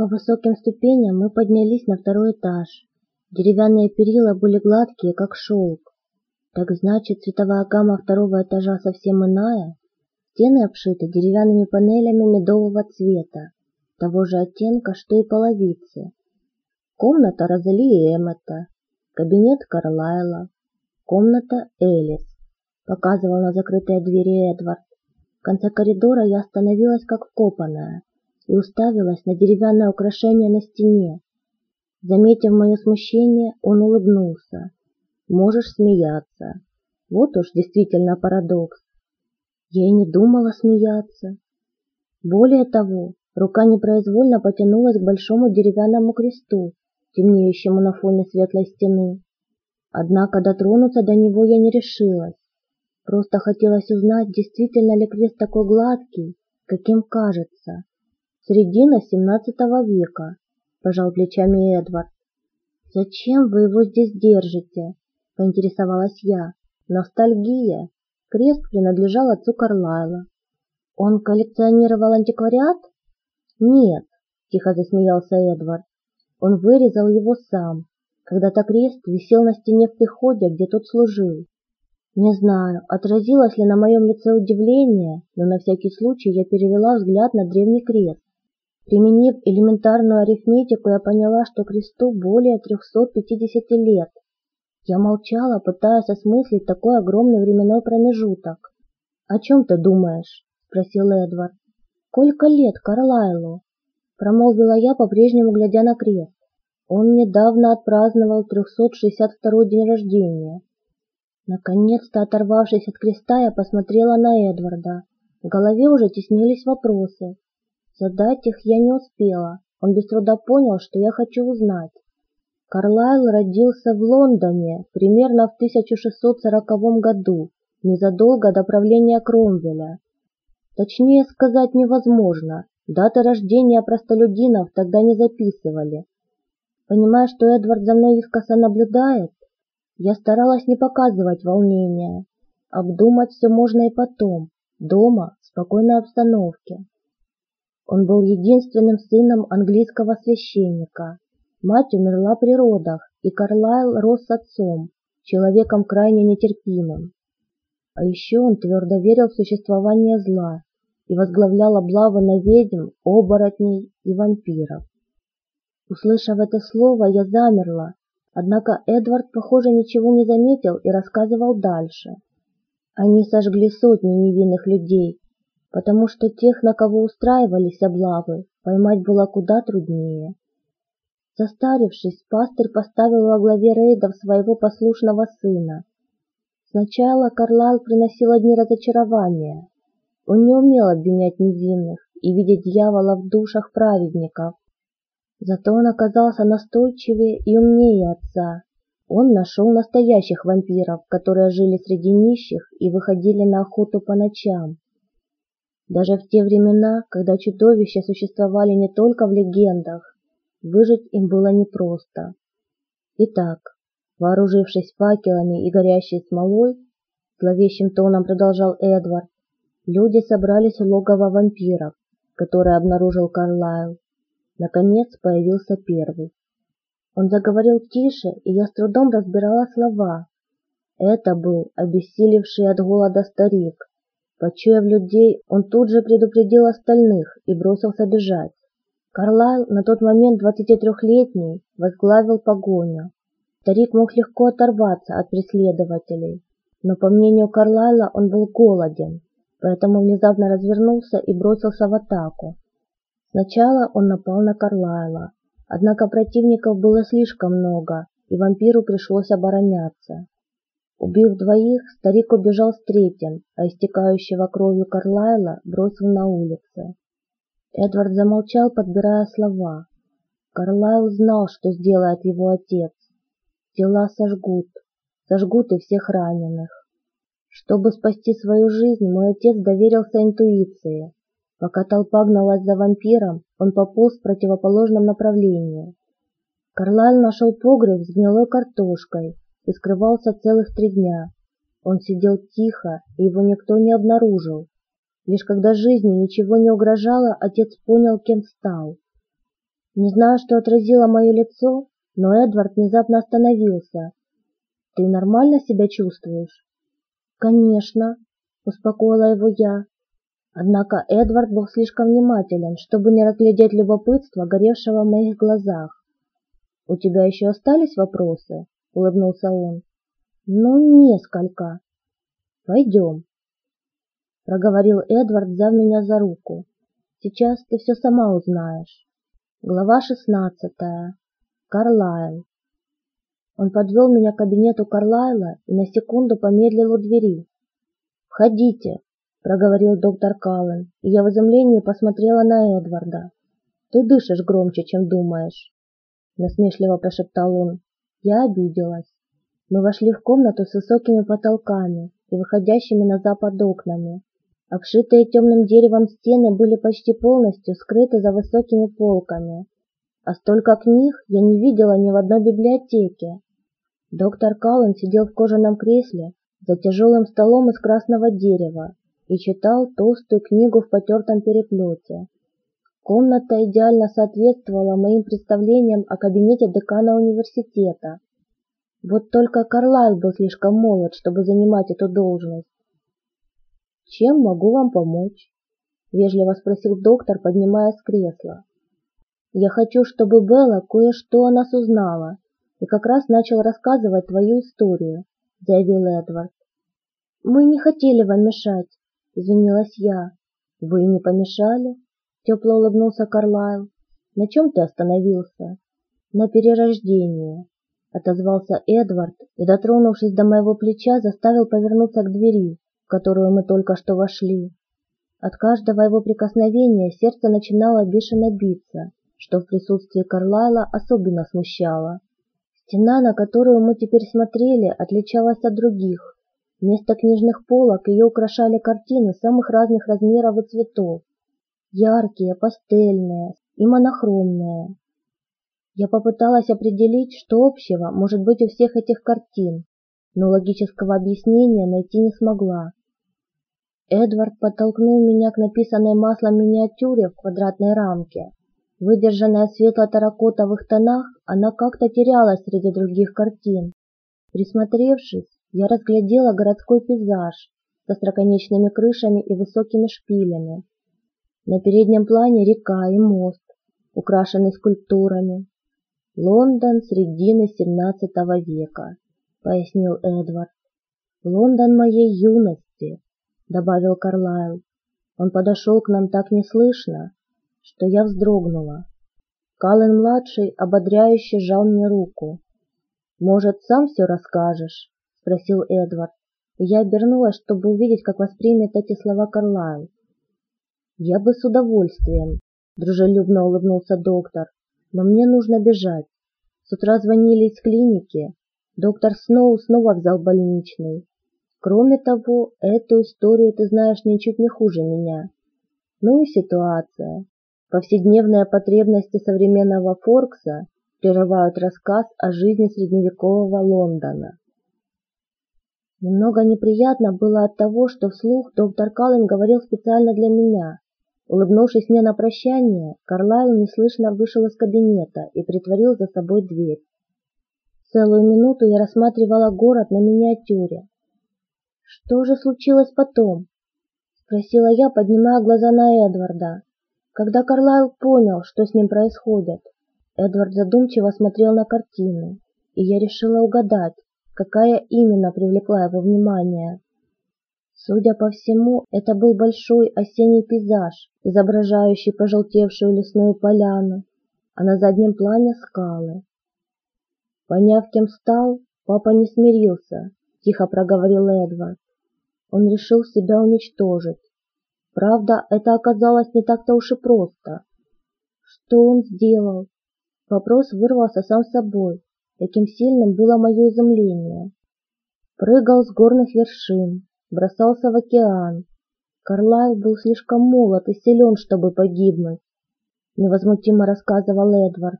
По высоким ступеням мы поднялись на второй этаж. Деревянные перила были гладкие, как шелк. Так значит, цветовая гамма второго этажа совсем иная? Стены обшиты деревянными панелями медового цвета, того же оттенка, что и половицы. Комната Розали Эммета, кабинет Карлайла, комната Элис, показывал на закрытые двери Эдвард. В конце коридора я остановилась как вкопанная и уставилась на деревянное украшение на стене. Заметив мое смущение, он улыбнулся. «Можешь смеяться. Вот уж действительно парадокс. Я и не думала смеяться. Более того, рука непроизвольно потянулась к большому деревянному кресту, темнеющему на фоне светлой стены. Однако дотронуться до него я не решилась. Просто хотелось узнать, действительно ли крест такой гладкий, каким кажется. Середина семнадцатого века, пожал плечами Эдвард. Зачем вы его здесь держите? поинтересовалась я. Ностальгия. Крест принадлежал отцу Карлайла. Он коллекционировал антиквариат? Нет, тихо засмеялся Эдвард. Он вырезал его сам. Когда-то крест висел на стене в приходе, где тот служил. Не знаю, отразилось ли на моем лице удивление, но на всякий случай я перевела взгляд на древний крест. Применив элементарную арифметику, я поняла, что кресту более 350 лет. Я молчала, пытаясь осмыслить такой огромный временной промежуток. «О чем ты думаешь?» – спросил Эдвард. «Сколько лет Карлайлу?» – промолвила я, по-прежнему глядя на крест. Он недавно отпраздновал 362 день рождения. Наконец-то, оторвавшись от креста, я посмотрела на Эдварда. В голове уже теснились вопросы. Задать их я не успела. Он без труда понял, что я хочу узнать. Карлайл родился в Лондоне примерно в 1640 году, незадолго до правления Кромвеля. Точнее сказать невозможно, даты рождения простолюдинов тогда не записывали, Понимая, что Эдвард за мной искоса наблюдает, я старалась не показывать волнения, обдумать все можно и потом, дома, в спокойной обстановке. Он был единственным сыном английского священника. Мать умерла при родах, и Карлайл рос с отцом, человеком крайне нетерпимым. А еще он твердо верил в существование зла и возглавлял облавы на ведьм, оборотней и вампиров. Услышав это слово, я замерла, однако Эдвард, похоже, ничего не заметил и рассказывал дальше. Они сожгли сотни невинных людей, потому что тех, на кого устраивались облавы, поймать было куда труднее. Состарившись, пастырь поставил во главе рейдов своего послушного сына. Сначала Карлайл приносил одни разочарования. Он не умел обвинять невинных и видеть дьявола в душах праведников, Зато он оказался настойчивее и умнее отца. Он нашел настоящих вампиров, которые жили среди нищих и выходили на охоту по ночам. Даже в те времена, когда чудовища существовали не только в легендах, выжить им было непросто. Итак, вооружившись факелами и горящей смолой, зловещим тоном продолжал Эдвард, люди собрались у логова вампиров, которое обнаружил Карлайл. Наконец появился первый. Он заговорил тише, и я с трудом разбирала слова. Это был обессилевший от голода старик. Почуяв людей, он тут же предупредил остальных и бросился бежать. Карлайл, на тот момент 23-летний, возглавил погоню. Старик мог легко оторваться от преследователей, но, по мнению Карлайла, он был голоден, поэтому внезапно развернулся и бросился в атаку. Сначала он напал на Карлайла, однако противников было слишком много, и вампиру пришлось обороняться. Убив двоих, старик убежал с третьим, а истекающего кровью Карлайла бросил на улице. Эдвард замолчал, подбирая слова. Карлайл знал, что сделает его отец. Тела сожгут, сожгут и всех раненых. Чтобы спасти свою жизнь, мой отец доверился интуиции, Пока толпа гналась за вампиром, он пополз в противоположном направлении. Карлайл нашел погреб с гнилой картошкой и скрывался целых три дня. Он сидел тихо, и его никто не обнаружил. Лишь когда жизни ничего не угрожало, отец понял, кем стал. Не знаю, что отразило мое лицо, но Эдвард внезапно остановился. «Ты нормально себя чувствуешь?» «Конечно», — успокоила его я. Однако Эдвард был слишком внимателен, чтобы не разглядеть любопытство, горевшего в моих глазах. «У тебя еще остались вопросы?» — улыбнулся он. «Ну, несколько. Пойдем», — проговорил Эдвард, взяв меня за руку. «Сейчас ты все сама узнаешь». Глава шестнадцатая. Карлайл. Он подвел меня к кабинету Карлайла и на секунду помедлил у двери. «Входите», — проговорил доктор Каллен, и я в изумлении посмотрела на Эдварда. «Ты дышишь громче, чем думаешь», — насмешливо прошептал он. Я обиделась. Мы вошли в комнату с высокими потолками и выходящими на запад окнами. Обшитые темным деревом стены были почти полностью скрыты за высокими полками, а столько книг я не видела ни в одной библиотеке. Доктор Каллен сидел в кожаном кресле за тяжелым столом из красного дерева и читал толстую книгу в потертом переплете. Комната идеально соответствовала моим представлениям о кабинете декана университета. Вот только Карлайл был слишком молод, чтобы занимать эту должность. «Чем могу вам помочь?» — вежливо спросил доктор, поднимаясь с кресла. «Я хочу, чтобы Белла кое-что о нас узнала и как раз начал рассказывать твою историю», — заявил Эдвард. «Мы не хотели вам мешать», — извинилась я. «Вы не помешали?» — тепло улыбнулся Карлайл. «На чем ты остановился?» «На перерождении», — отозвался Эдвард и, дотронувшись до моего плеча, заставил повернуться к двери, в которую мы только что вошли. От каждого его прикосновения сердце начинало бешено биться, что в присутствии Карлайла особенно смущало. Стена, на которую мы теперь смотрели, отличалась от других. Вместо книжных полок ее украшали картины самых разных размеров и цветов. Яркие, пастельные и монохромные. Я попыталась определить, что общего может быть у всех этих картин, но логического объяснения найти не смогла. Эдвард подтолкнул меня к написанной маслом миниатюре в квадратной рамке. Выдержанная в светло-таракотовых тонах, она как-то терялась среди других картин. Присмотревшись, я разглядела городской пейзаж со строконечными крышами и высокими шпилями. На переднем плане река и мост, украшенный скульптурами, Лондон середины XVII века, пояснил Эдвард. Лондон моей юности, добавил Карлайл. Он подошел к нам так неслышно, что я вздрогнула. Каллен-младший ободряюще сжал мне руку. «Может, сам все расскажешь?» — спросил Эдвард, я обернулась, чтобы увидеть, как воспримет эти слова Карлайл. «Я бы с удовольствием», — дружелюбно улыбнулся доктор, но мне нужно бежать. С утра звонили из клиники. Доктор Сноу снова взял больничный. Кроме того, эту историю ты знаешь ничуть не хуже меня. Ну и ситуация. Повседневные потребности современного Форкса прерывают рассказ о жизни средневекового Лондона. Немного неприятно было от того, что вслух доктор Каллен говорил специально для меня, Улыбнувшись мне на прощание, Карлайл неслышно вышел из кабинета и притворил за собой дверь. Целую минуту я рассматривала город на миниатюре. «Что же случилось потом?» — спросила я, поднимая глаза на Эдварда. Когда Карлайл понял, что с ним происходит, Эдвард задумчиво смотрел на картину, и я решила угадать, какая именно привлекла его внимание. Судя по всему, это был большой осенний пейзаж, изображающий пожелтевшую лесную поляну, а на заднем плане скалы. Поняв, кем стал, папа не смирился, тихо проговорил Эдвард. Он решил себя уничтожить. Правда, это оказалось не так-то уж и просто. Что он сделал? Вопрос вырвался сам собой. Таким сильным было мое изумление. Прыгал с горных вершин, бросался в океан. Карлайл был слишком молод и силен, чтобы погибнуть, невозмутимо рассказывал Эдвард.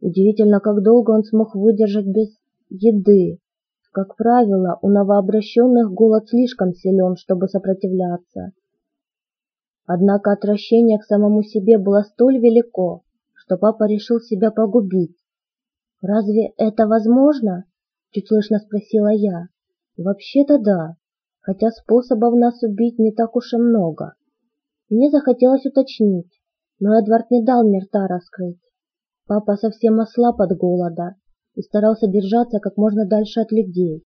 Удивительно, как долго он смог выдержать без еды. Как правило, у новообращенных голод слишком силен, чтобы сопротивляться. Однако отвращение к самому себе было столь велико, что папа решил себя погубить. «Разве это возможно?» — чуть слышно спросила я. «Вообще-то да, хотя способов нас убить не так уж и много». Мне захотелось уточнить, но Эдвард не дал мне рта раскрыть. Папа совсем ослаб от голода и старался держаться как можно дальше от людей,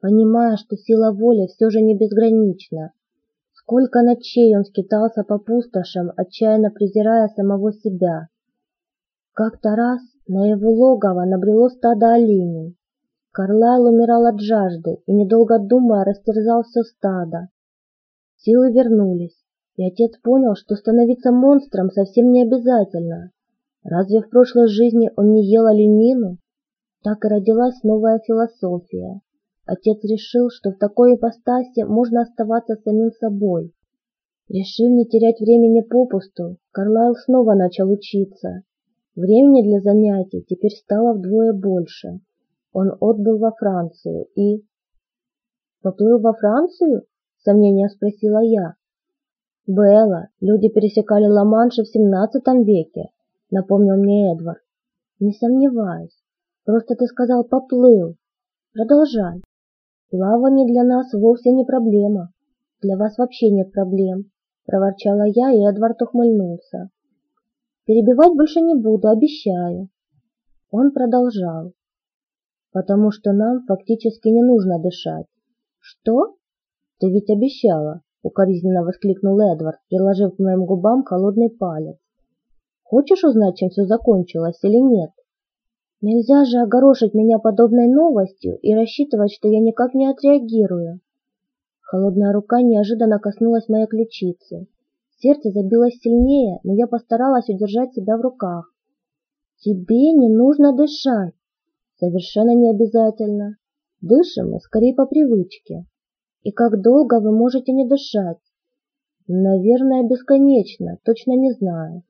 понимая, что сила воли все же не безгранична. Сколько ночей он скитался по пустошам, отчаянно презирая самого себя. Как-то раз на его логово набрело стадо оленей. Карлайл умирал от жажды и, недолго думая, растерзал все стадо. Силы вернулись, и отец понял, что становиться монстром совсем не обязательно. Разве в прошлой жизни он не ел оленину? Так и родилась новая философия. Отец решил, что в такой ипостаси можно оставаться самим собой. Решив не терять времени попусту, Карлайл снова начал учиться. Времени для занятий теперь стало вдвое больше. Он отбыл во Францию и... «Поплыл во Францию?» — сомнением спросила я. «Белла, люди пересекали Ла-Манш в XVII веке», — напомнил мне Эдвард. «Не сомневаюсь. Просто ты сказал «поплыл». Продолжай». «Плавание для нас вовсе не проблема. Для вас вообще нет проблем», — проворчала я, и Эдвард ухмыльнулся. «Перебивать больше не буду, обещаю». Он продолжал. «Потому что нам фактически не нужно дышать». «Что?» «Ты ведь обещала», — укоризненно воскликнул Эдвард, приложив к моим губам холодный палец. «Хочешь узнать, чем все закончилось или нет?» Нельзя же огорошить меня подобной новостью и рассчитывать, что я никак не отреагирую. Холодная рука неожиданно коснулась моей ключицы. Сердце забилось сильнее, но я постаралась удержать себя в руках. «Тебе не нужно дышать!» «Совершенно не обязательно. Дышим мы скорее по привычке. И как долго вы можете не дышать? Наверное, бесконечно, точно не знаю.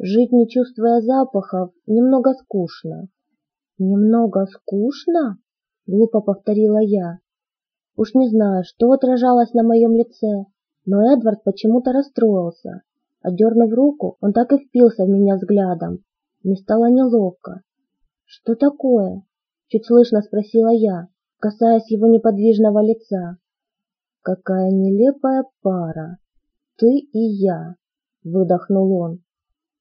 Жить, не чувствуя запахов, немного скучно. Немного скучно? Глупо повторила я. Уж не знаю, что отражалось на моем лице, но Эдвард почему-то расстроился. Отдернув руку, он так и впился в меня взглядом. Мне стало неловко. «Что такое?» — чуть слышно спросила я касаясь его неподвижного лица. «Какая нелепая пара! Ты и я!» — выдохнул он.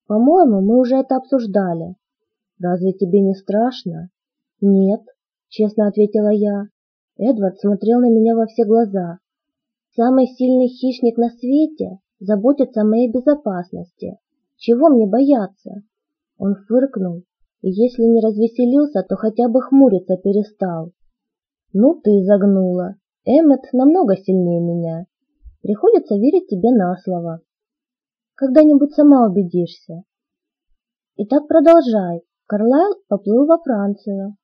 «По-моему, мы уже это обсуждали. Разве тебе не страшно?» «Нет», — честно ответила я. Эдвард смотрел на меня во все глаза. «Самый сильный хищник на свете заботится о моей безопасности. Чего мне бояться?» Он фыркнул, если не развеселился, то хотя бы хмуриться перестал. Ну ты загнула. Эммет намного сильнее меня. Приходится верить тебе на слово. Когда-нибудь сама убедишься. Итак, продолжай. Карлайл поплыл во Францию.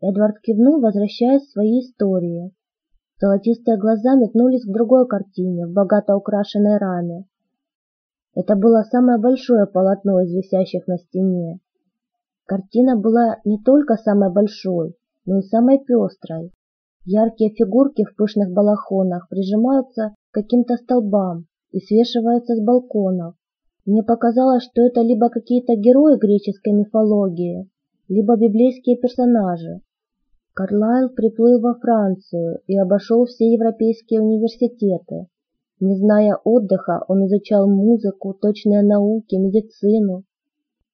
Эдвард кивнул, возвращаясь к своей истории. Золотистые глаза метнулись к другой картине в богато украшенной раме. Это было самое большое полотно из висящих на стене. Картина была не только самой большой, но и самой пестрой. Яркие фигурки в пышных балахонах прижимаются к каким-то столбам и свешиваются с балконов. Мне показалось, что это либо какие-то герои греческой мифологии, либо библейские персонажи. Карлайл приплыл во Францию и обошел все европейские университеты. Не зная отдыха, он изучал музыку, точные науки, медицину,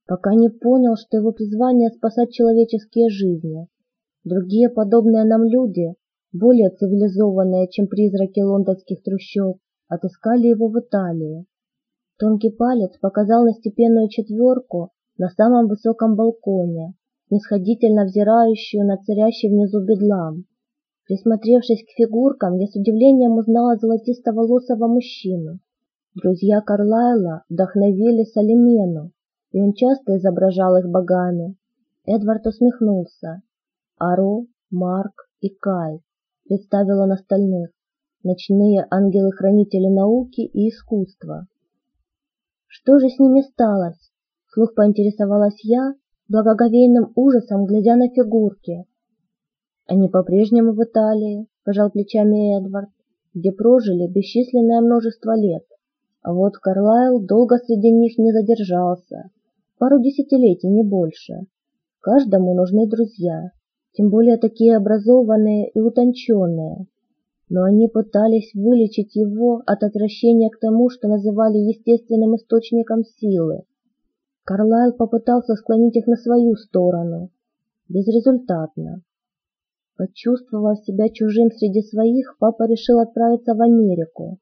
пока не понял, что его призвание спасать человеческие жизни. Другие подобные нам люди более цивилизованные, чем призраки лондонских трущоб, отыскали его в Италии. Тонкий палец показал на степенную четверку на самом высоком балконе, снисходительно взирающую на царящий внизу бедлам. Присмотревшись к фигуркам, я с удивлением узнала золотисто-волосого мужчину. Друзья Карлайла вдохновили Салимену, и он часто изображал их богами. Эдвард усмехнулся. Аро, Марк и Кай представил на остальных, ночные ангелы-хранители науки и искусства. Что же с ними сталось? Слух поинтересовалась я, благоговейным ужасом глядя на фигурки. Они по-прежнему в Италии, пожал плечами Эдвард, где прожили бесчисленное множество лет. А вот Карлайл долго среди них не задержался. Пару десятилетий, не больше. Каждому нужны друзья, тем более такие образованные и утонченные. Но они пытались вылечить его от отвращения к тому, что называли естественным источником силы. Карлайл попытался склонить их на свою сторону. Безрезультатно. Почувствовав себя чужим среди своих, папа решил отправиться в Америку.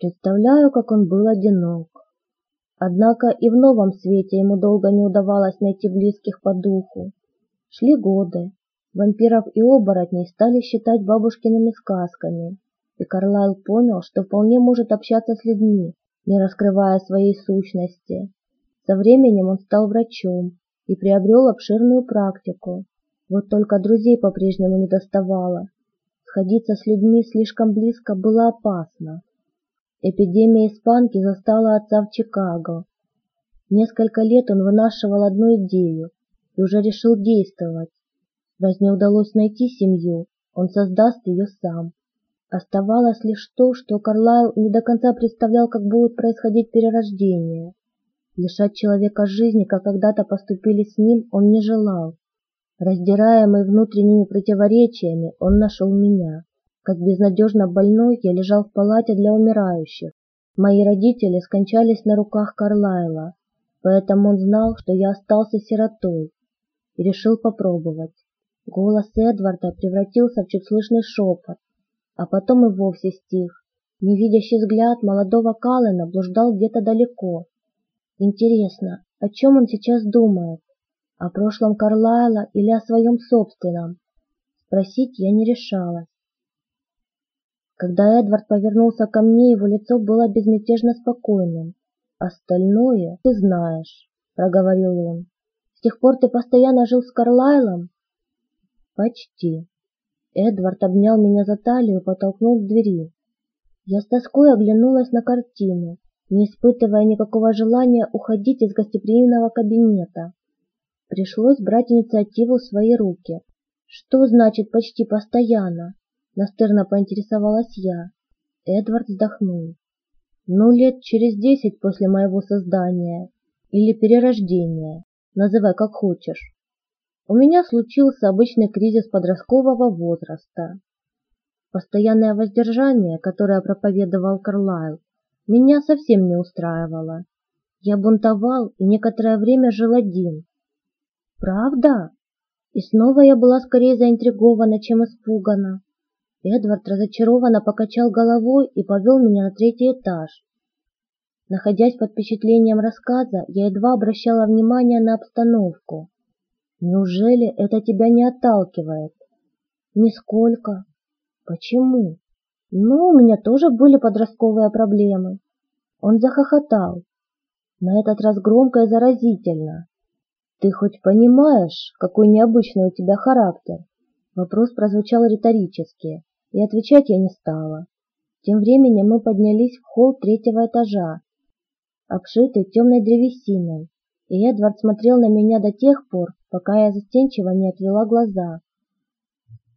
Представляю, как он был одинок. Однако и в новом свете ему долго не удавалось найти близких по духу. Шли годы. Вампиров и оборотней стали считать бабушкиными сказками, и Карлайл понял, что вполне может общаться с людьми, не раскрывая своей сущности. Со временем он стал врачом и приобрел обширную практику. Вот только друзей по-прежнему не доставало. Сходиться с людьми слишком близко было опасно. Эпидемия испанки застала отца в Чикаго. Несколько лет он вынашивал одну идею и уже решил действовать. Раз не удалось найти семью, он создаст ее сам. Оставалось лишь то, что Карлайл не до конца представлял, как будет происходить перерождение. Лишать человека жизни, как когда-то поступили с ним, он не желал. Раздираемый внутренними противоречиями, он нашел меня. Как безнадежно больной я лежал в палате для умирающих. Мои родители скончались на руках Карлайла, поэтому он знал, что я остался сиротой, и решил попробовать. Голос Эдварда превратился в чуть слышный шепот, а потом и вовсе стих. Невидящий взгляд молодого Каллена блуждал где-то далеко. Интересно, о чем он сейчас думает? О прошлом Карлайла или о своем собственном? Спросить я не решалась. Когда Эдвард повернулся ко мне, его лицо было безмятежно спокойным. «Остальное ты знаешь», — проговорил он. «С тех пор ты постоянно жил с Карлайлом?» «Почти». Эдвард обнял меня за талию и потолкнул к двери. Я с тоской оглянулась на картину, не испытывая никакого желания уходить из гостеприимного кабинета. Пришлось брать инициативу в свои руки. Что значит почти постоянно? Настырно поинтересовалась я. Эдвард вздохнул. Ну, лет через десять после моего создания или перерождения, называй как хочешь. У меня случился обычный кризис подросткового возраста. Постоянное воздержание, которое проповедовал Карлайл, меня совсем не устраивало. Я бунтовал и некоторое время жил один. Правда? И снова я была скорее заинтригована, чем испугана. Эдвард разочарованно покачал головой и повел меня на третий этаж. Находясь под впечатлением рассказа, я едва обращала внимание на обстановку. Неужели это тебя не отталкивает? Нисколько. Почему? Ну, у меня тоже были подростковые проблемы. Он захохотал. На этот раз громко и заразительно. Ты хоть понимаешь, какой необычный у тебя характер? Вопрос прозвучал риторически, и отвечать я не стала. Тем временем мы поднялись в холл третьего этажа, обшитый темной древесиной, и Эдвард смотрел на меня до тех пор, пока я застенчиво не отвела глаза.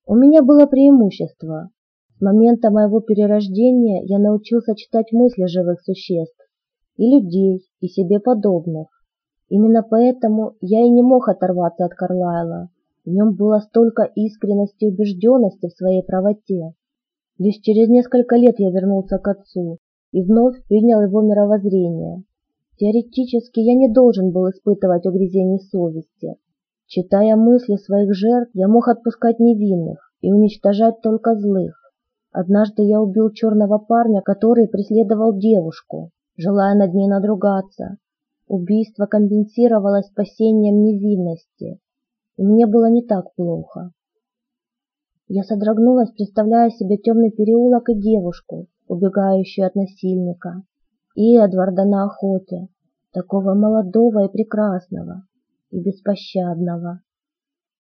У меня было преимущество. С момента моего перерождения я научился читать мысли живых существ, и людей, и себе подобных. Именно поэтому я и не мог оторваться от Карлайла. В нем было столько искренности и убежденности в своей правоте. Лишь через несколько лет я вернулся к отцу и вновь принял его мировоззрение. Теоретически я не должен был испытывать угрызений совести. Читая мысли своих жертв, я мог отпускать невинных и уничтожать только злых. Однажды я убил черного парня, который преследовал девушку, желая над ней надругаться. Убийство компенсировалось спасением невинности, и мне было не так плохо. Я содрогнулась, представляя себе темный переулок и девушку, убегающую от насильника, и Эдварда на охоте, такого молодого и прекрасного, и беспощадного.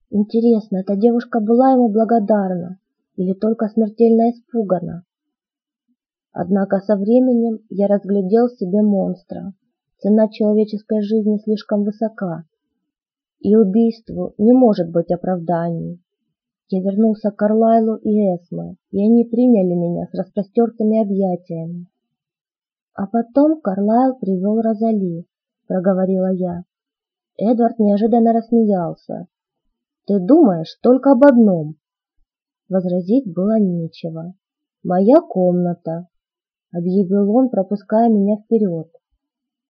Интересно, эта девушка была ему благодарна или только смертельно испугана? Однако со временем я разглядел себе монстра. Цена человеческой жизни слишком высока, и убийству не может быть оправданий. Я вернулся к Карлайлу и Эсме, и они приняли меня с распростертыми объятиями. А потом Карлайл привел Розали, проговорила я. Эдвард неожиданно рассмеялся. «Ты думаешь только об одном!» Возразить было нечего. «Моя комната!» — объявил он, пропуская меня вперед.